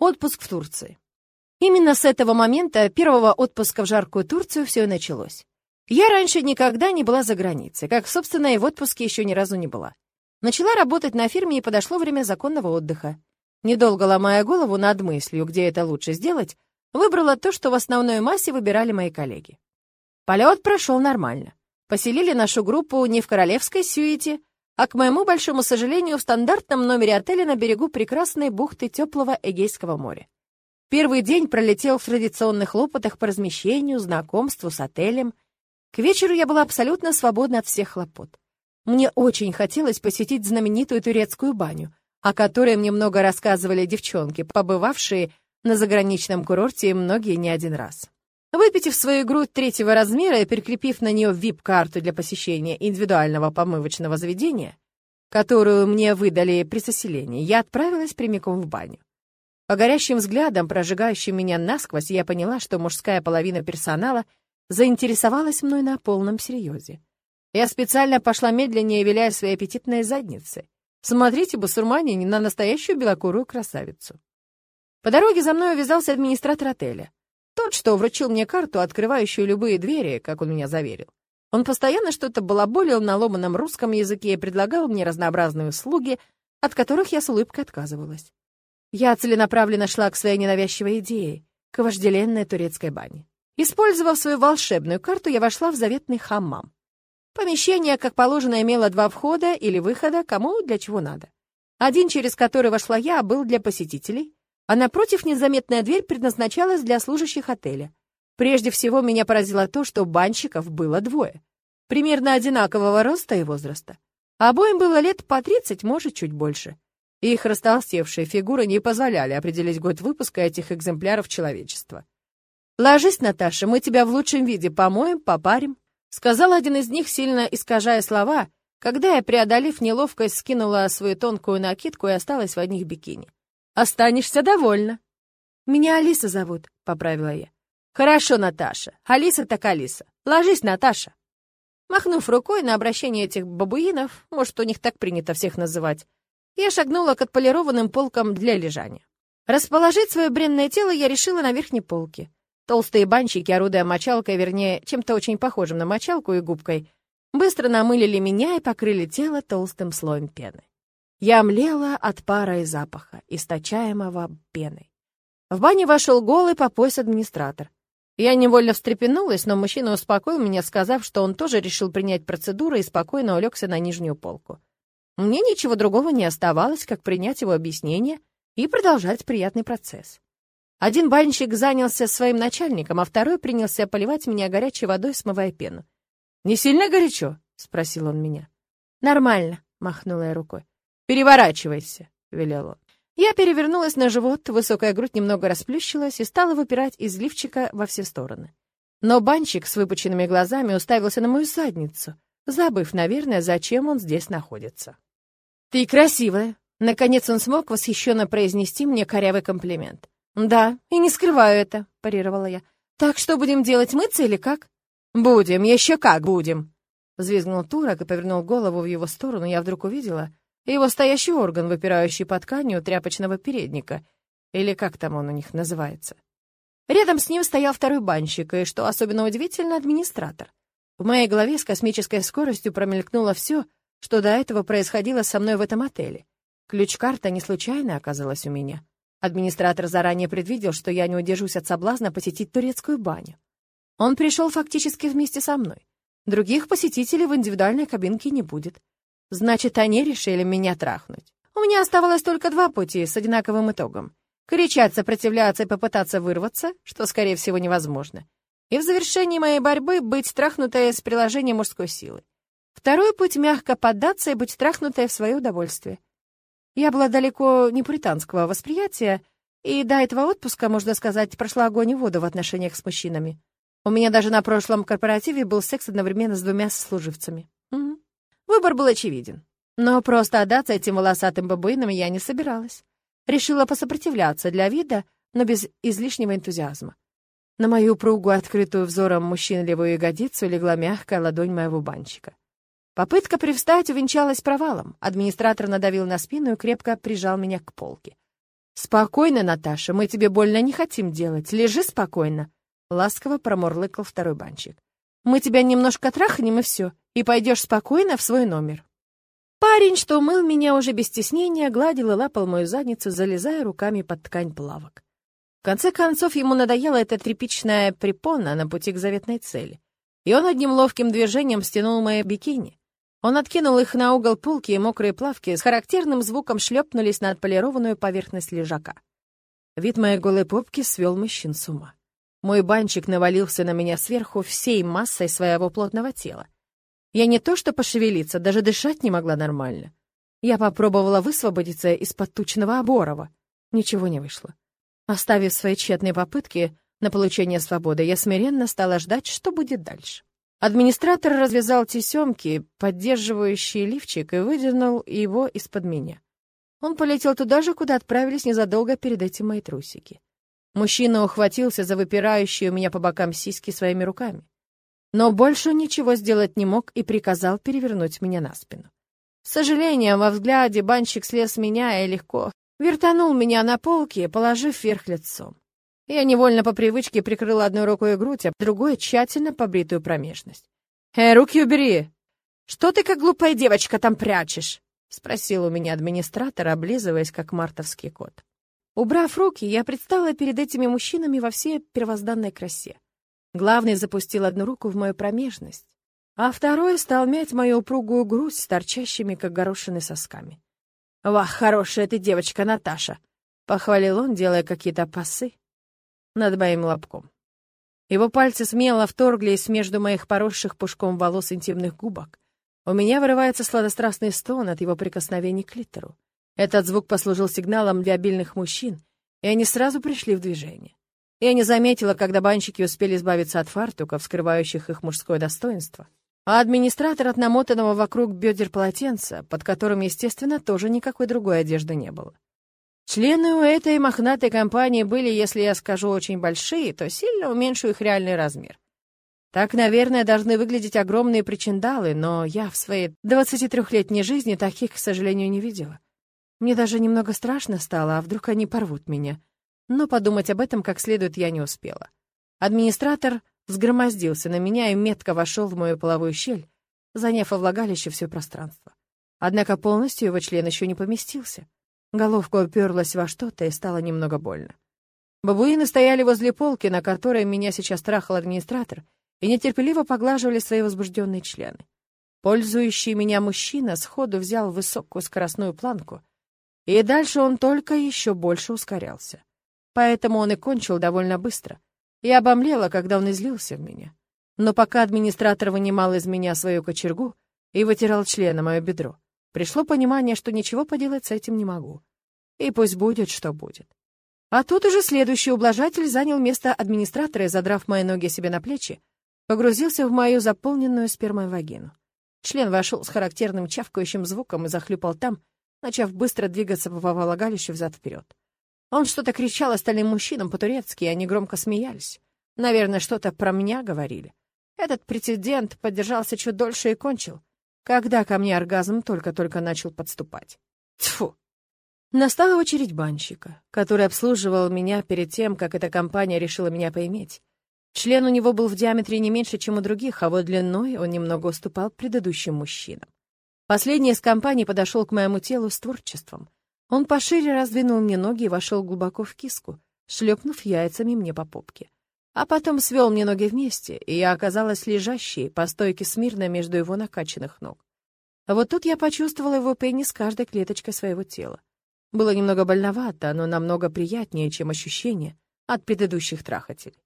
Отпуск в Турции. Именно с этого момента, первого отпуска в жаркую Турцию, все и началось. Я раньше никогда не была за границей, как, собственно, и в отпуске еще ни разу не была. Начала работать на фирме, и подошло время законного отдыха. Недолго ломая голову над мыслью, где это лучше сделать, выбрала то, что в основной массе выбирали мои коллеги. Полет прошел нормально. Поселили нашу группу не в королевской сюите, а, к моему большому сожалению, в стандартном номере отеля на берегу прекрасной бухты теплого Эгейского моря. Первый день пролетел в традиционных хлопотах по размещению, знакомству с отелем. К вечеру я была абсолютно свободна от всех хлопот. Мне очень хотелось посетить знаменитую турецкую баню, о которой мне много рассказывали девчонки, побывавшие на заграничном курорте многие не один раз. Выпитив свою грудь третьего размера и прикрепив на нее вип-карту для посещения индивидуального помывочного заведения, которую мне выдали при заселении, я отправилась прямиком в баню. По горящим взглядам, прожигающим меня насквозь, я поняла, что мужская половина персонала заинтересовалась мной на полном серьезе. Я специально пошла медленнее, виляя своей аппетитной задницей. Смотрите, басурмане, не на настоящую белокурую красавицу. По дороге за мной увязался администратор отеля. Тот, что вручил мне карту, открывающую любые двери, как он меня заверил. Он постоянно что-то балаболил на ломаном русском языке и предлагал мне разнообразные услуги, от которых я с улыбкой отказывалась. Я целенаправленно шла к своей ненавязчивой идее, к вожделенной турецкой бане. Использовав свою волшебную карту, я вошла в заветный хаммам. Помещение, как положено, имело два входа или выхода, кому для чего надо. Один, через который вошла я, был для посетителей, а напротив незаметная дверь предназначалась для служащих отеля. Прежде всего меня поразило то, что банщиков было двое. Примерно одинакового роста и возраста. Обоим было лет по 30, может, чуть больше. Их растолстевшие фигуры не позволяли определить год выпуска этих экземпляров человечества. «Ложись, Наташа, мы тебя в лучшем виде помоем, попарим», сказал один из них, сильно искажая слова, когда я, преодолев неловкость, скинула свою тонкую накидку и осталась в одних бикини. Останешься довольна. Меня Алиса зовут, поправила я. Хорошо, Наташа. Алиса так Алиса. Ложись, Наташа. Махнув рукой на обращение этих бабуинов, может, у них так принято всех называть, я шагнула к отполированным полкам для лежания. Расположить свое бренное тело я решила на верхней полке. Толстые банщики, орудуя мочалкой, вернее, чем-то очень похожим на мочалку и губкой, быстро намылили меня и покрыли тело толстым слоем пены. Я млела от пара и запаха, источаемого пеной. В бане вошел голый по пояс администратор. Я невольно встрепенулась, но мужчина успокоил меня, сказав, что он тоже решил принять процедуру и спокойно улегся на нижнюю полку. Мне ничего другого не оставалось, как принять его объяснение и продолжать приятный процесс. Один банщик занялся своим начальником, а второй принялся поливать меня горячей водой, смывая пену. «Не сильно горячо?» — спросил он меня. «Нормально», — махнула я рукой. «Переворачивайся», — велел он. Я перевернулась на живот, высокая грудь немного расплющилась и стала выпирать из лифчика во все стороны. Но банщик с выпученными глазами уставился на мою задницу, забыв, наверное, зачем он здесь находится. «Ты красивая!» Наконец он смог восхищенно произнести мне корявый комплимент. «Да, и не скрываю это», — парировала я. «Так что будем делать, мыться или как?» «Будем, еще как будем!» Взвизгнул турок и повернул голову в его сторону. Я вдруг увидела, его стоящий орган, выпирающий под тканью тряпочного передника, или как там он у них называется. Рядом с ним стоял второй банщик, и, что особенно удивительно, администратор. В моей голове с космической скоростью промелькнуло все, что до этого происходило со мной в этом отеле. Ключ-карта не случайно оказалась у меня. Администратор заранее предвидел, что я не удержусь от соблазна посетить турецкую баню. Он пришел фактически вместе со мной. Других посетителей в индивидуальной кабинке не будет. Значит, они решили меня трахнуть. У меня оставалось только два пути с одинаковым итогом. Кричать, сопротивляться и попытаться вырваться, что, скорее всего, невозможно. И в завершении моей борьбы быть трахнутой с приложением мужской силы. Второй путь — мягко поддаться и быть трахнутой в свое удовольствие. Я была далеко не пуританского восприятия, и до этого отпуска, можно сказать, прошла огонь и воду в отношениях с мужчинами. У меня даже на прошлом корпоративе был секс одновременно с двумя сослуживцами. Выбор был очевиден. Но просто отдаться этим волосатым бабуинам я не собиралась. Решила посопротивляться для вида, но без излишнего энтузиазма. На мою упругую, открытую взором мужчин левую ягодицу легла мягкая ладонь моего банщика. Попытка привстать увенчалась провалом. Администратор надавил на спину и крепко прижал меня к полке. «Спокойно, Наташа, мы тебе больно не хотим делать. Лежи спокойно», — ласково промурлыкал второй банчик. «Мы тебя немножко трахнем, и все, и пойдешь спокойно в свой номер». Парень, что умыл меня уже без стеснения, гладил и лапал мою задницу, залезая руками под ткань плавок. В конце концов, ему надоела эта тряпичная препона на пути к заветной цели. И он одним ловким движением стянул мои бикини. Он откинул их на угол полки, и мокрые плавки с характерным звуком шлепнулись на отполированную поверхность лежака. Вид моей голой попки свел мужчин с ума. Мой банчик навалился на меня сверху всей массой своего плотного тела. Я не то что пошевелиться, даже дышать не могла нормально. Я попробовала высвободиться из-под тучного оборова. Ничего не вышло. Оставив свои тщетные попытки на получение свободы, я смиренно стала ждать, что будет дальше. Администратор развязал тесемки, поддерживающие лифчик, и выдернул его из-под меня. Он полетел туда же, куда отправились незадолго перед этим мои трусики. Мужчина ухватился за выпирающие у меня по бокам сиськи своими руками. Но больше ничего сделать не мог и приказал перевернуть меня на спину. С сожалением, во взгляде банщик слез меня и легко вертанул меня на полке, положив вверх лицом. Я невольно по привычке прикрыла одной рукой грудь, а другой тщательно побритую промежность. «Эй, руки убери! Что ты, как глупая девочка, там прячешь?» — спросил у меня администратор, облизываясь, как мартовский кот. Убрав руки, я предстала перед этими мужчинами во всей первозданной красе. Главный запустил одну руку в мою промежность, а второй стал мять мою упругую грудь с торчащими, как горошины, сосками. «Вах, хорошая ты девочка, Наташа!» — похвалил он, делая какие-то пасы над моим лобком. Его пальцы смело вторглись между моих поросших пушком волос интимных губок. У меня вырывается сладострастный стон от его прикосновений к литеру. Этот звук послужил сигналом для обильных мужчин, и они сразу пришли в движение. Я не заметила, когда банщики успели избавиться от фартуков, скрывающих их мужское достоинство. А администратор от намотанного вокруг бедер полотенца, под которым, естественно, тоже никакой другой одежды не было. Члены у этой мохнатой компании были, если я скажу, очень большие, то сильно уменьшу их реальный размер. Так, наверное, должны выглядеть огромные причиндалы, но я в своей 23-летней жизни таких, к сожалению, не видела. Мне даже немного страшно стало, а вдруг они порвут меня. Но подумать об этом как следует я не успела. Администратор взгромоздился на меня и метко вошел в мою половую щель, заняв во влагалище все пространство. Однако полностью его член еще не поместился. Головка уперлась во что-то и стало немного больно. Бабуины стояли возле полки, на которой меня сейчас трахал администратор, и нетерпеливо поглаживали свои возбужденные члены. Пользующий меня мужчина сходу взял высокую скоростную планку, и дальше он только еще больше ускорялся. Поэтому он и кончил довольно быстро. Я обомлела, когда он излился в меня. Но пока администратор вынимал из меня свою кочергу и вытирал членом мое бедро, Пришло понимание, что ничего поделать с этим не могу. И пусть будет, что будет. А тут уже следующий ублажатель занял место администратора и, задрав мои ноги себе на плечи, погрузился в мою заполненную спермой вагину. Член вошел с характерным чавкающим звуком и захлюпал там, начав быстро двигаться по влагалищу взад-вперед. Он что-то кричал остальным мужчинам по-турецки, и они громко смеялись. Наверное, что-то про меня говорили. Этот прецедент поддержался чуть дольше и кончил когда ко мне оргазм только-только начал подступать. Тьфу! Настала очередь банщика, который обслуживал меня перед тем, как эта компания решила меня поиметь. Член у него был в диаметре не меньше, чем у других, а вот длиной он немного уступал предыдущим мужчинам. Последний из компаний подошел к моему телу с творчеством. Он пошире раздвинул мне ноги и вошел глубоко в киску, шлепнув яйцами мне по попке. А потом свел мне ноги вместе, и я оказалась лежащей по стойке смирно между его накачанных ног. А вот тут я почувствовала его пенис каждой клеточкой своего тела. Было немного больновато, но намного приятнее, чем ощущение от предыдущих трахателей.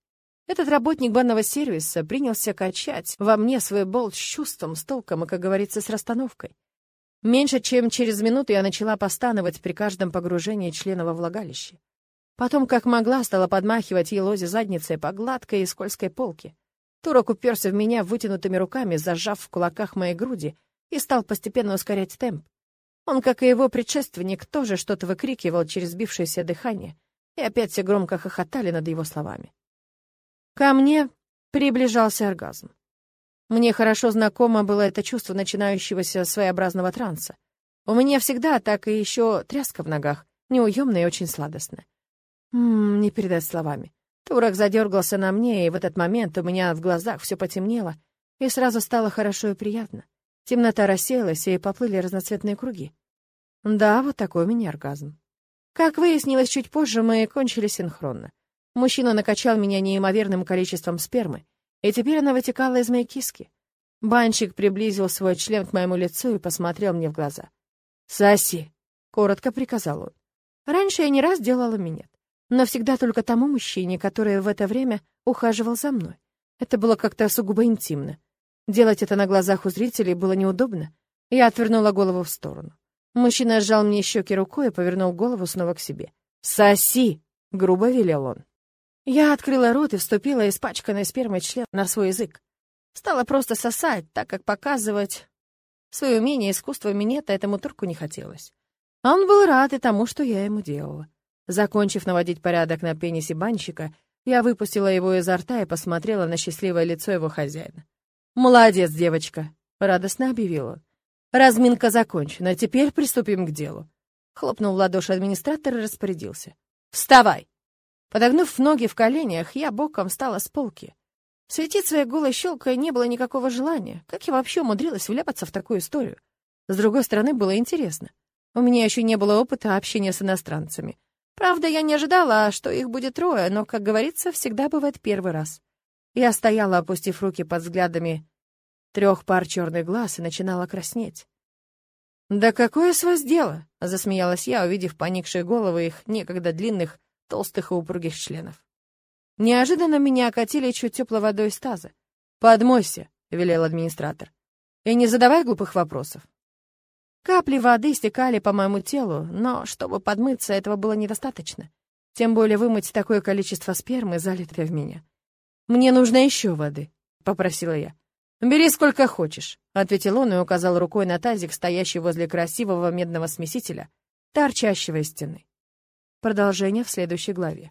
Этот работник банного сервиса принялся качать во мне свой болт с чувством, с толком и, как говорится, с расстановкой. Меньше чем через минуту я начала постановать при каждом погружении члена во влагалище. Потом, как могла, стала подмахивать елозе задницей по гладкой и скользкой полке. Турок уперся в меня вытянутыми руками, зажав в кулаках моей груди, и стал постепенно ускорять темп. Он, как и его предшественник, тоже что-то выкрикивал через сбившееся дыхание, и опять все громко хохотали над его словами. Ко мне приближался оргазм. Мне хорошо знакомо было это чувство начинающегося своеобразного транса. У меня всегда так и еще тряска в ногах, неуемное и очень сладостное. Ммм, не передать словами. Турок задергался на мне, и в этот момент у меня в глазах все потемнело, и сразу стало хорошо и приятно. Темнота рассеялась, и поплыли разноцветные круги. Да, вот такой у меня оргазм. Как выяснилось чуть позже, мы кончили синхронно. Мужчина накачал меня неимоверным количеством спермы, и теперь она вытекала из моей киски. Банщик приблизил свой член к моему лицу и посмотрел мне в глаза. «Соси!» — коротко приказал он. Раньше я не раз делала минет, но всегда только тому мужчине, который в это время ухаживал за мной. Это было как-то сугубо интимно. Делать это на глазах у зрителей было неудобно. Я отвернула голову в сторону. Мужчина сжал мне щеки рукой и повернул голову снова к себе. «Соси!» — грубо велел он. Я открыла рот и вступила испачканной спермой член на свой язык. Стала просто сосать, так как показывать свое умение искусства минета этому турку не хотелось. А он был рад и тому, что я ему делала. Закончив наводить порядок на пенисе банщика, я выпустила его изо рта и посмотрела на счастливое лицо его хозяина. «Молодец, девочка!» — радостно объявил он. Разминка закончена, теперь приступим к делу. Хлопнул в ладоши администратор и распорядился. Вставай! Подогнув ноги в коленях, я боком встала с полки. Светить своей голой щелкой не было никакого желания. Как я вообще умудрилась вляпаться в такую историю? С другой стороны, было интересно. У меня еще не было опыта общения с иностранцами. Правда, я не ожидала, что их будет трое, но, как говорится, всегда бывает первый раз. Я стояла, опустив руки под взглядами трех пар черных глаз и начинала краснеть. «Да какое с вас дело?» — засмеялась я, увидев поникшие головы их некогда длинных, толстых и упругих членов. Неожиданно меня окатили чуть теплой водой из таза. «Подмойся», — велел администратор. «И не задавай глупых вопросов». Капли воды стекали по моему телу, но чтобы подмыться, этого было недостаточно. Тем более вымыть такое количество спермы, залитое в меня. «Мне нужно еще воды», — попросила я. «Бери сколько хочешь», — ответил он и указал рукой на тазик, стоящий возле красивого медного смесителя, торчащего из стены. Продолжение в следующей главе.